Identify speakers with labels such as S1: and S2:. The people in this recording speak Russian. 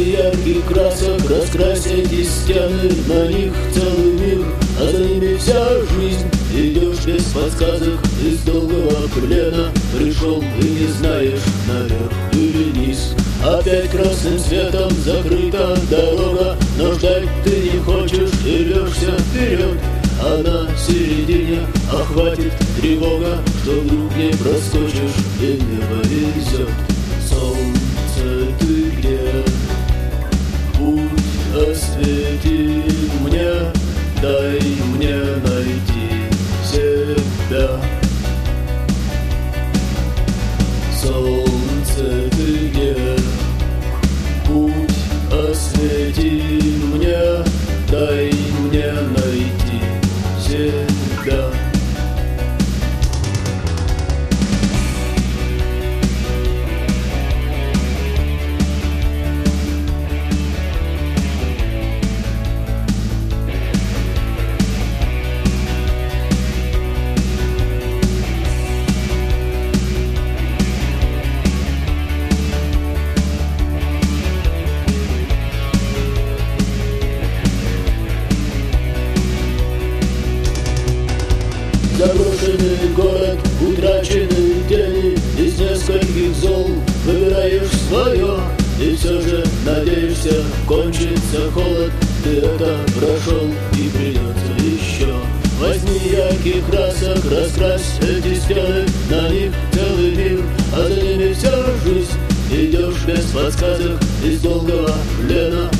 S1: ярких красок Раскрась эти стены, на них целый мир. А за ними вся жизнь Идешь без подсказок из долгого плена Пришел и не знаешь, наверх или низ Опять красным светом закрыта дорога Но ждать ты не хочешь и льешься вперед. А на середине охватит тревога, Что вдруг не проскочишь и не повезет. Заброшенный город, утраченные тени Из нескольких зол выбираешь свое И все же надеешься, кончится холод Ты это прошел и придется еще Возьми ярких красок, раскрась эти стены На них целый мир, а за ними вся жизнь. Идешь без подсказок из долгого плена